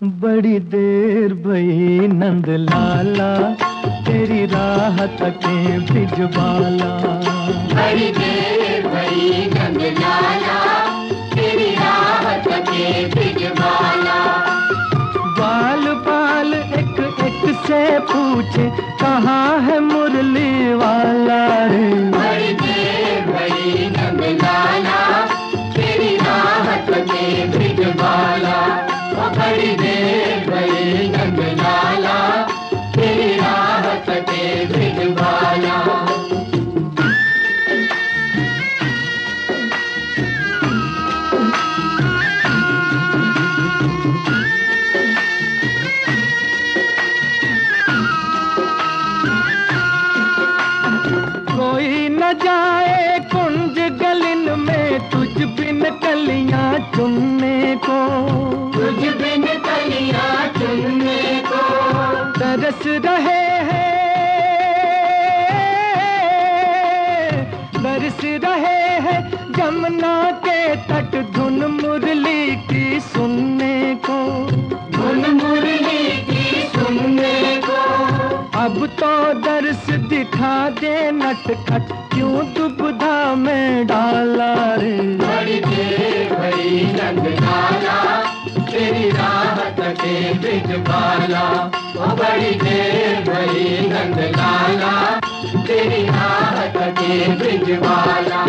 बड़ी देर भई नंद लाला तेरी राह तके भिजवाला बड़ी देर भई नंद लाला तेरी राह तके भिजवाला बाल बाल एक एक से पूछे कहाँ है मुरली वाला रे? तरस रहे हैं। बरस रहे हैं जमुना के तट धुन मुरली की सुनने को। धुन मुरली की सुनने को। अब तो दर्श दिखा दे नटखट क्यों दुबधा में डाला रे। बड़ी भई तेरी तके बिजबाला ओ बड़ी देर भई नंद लाला तेरी राह तके बिजबाला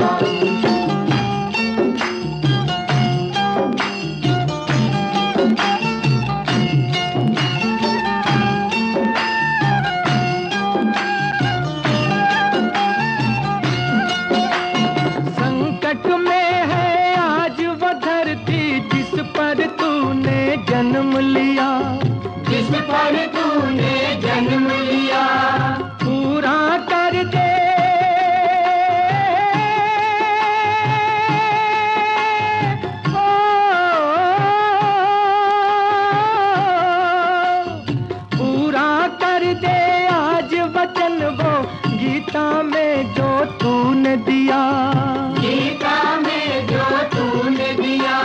दे आज वचन वो गीता में जो तूने दिया। गीता में जो तूने दिया।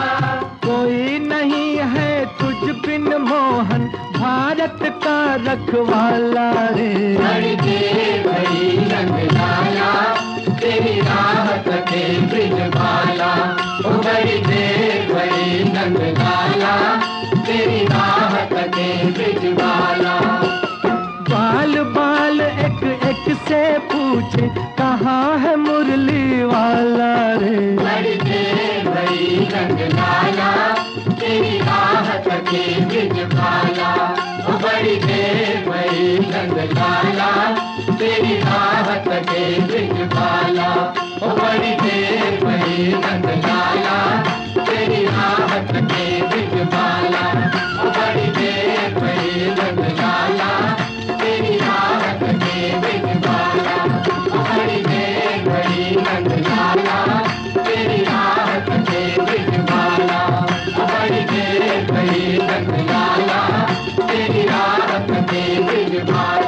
कोई नहीं है तुझ बिन मोहन भारत का रखवाला रे। तेरी राह तके ब्रिजबाला ओ बड़ी देर भई रंग लाला तेरी राह तके ब्रिजबाला ब्रिजबाला बड़ी देर मई रंग लाला तेरी राहत के बिन रंग भई रखना तेरी रात में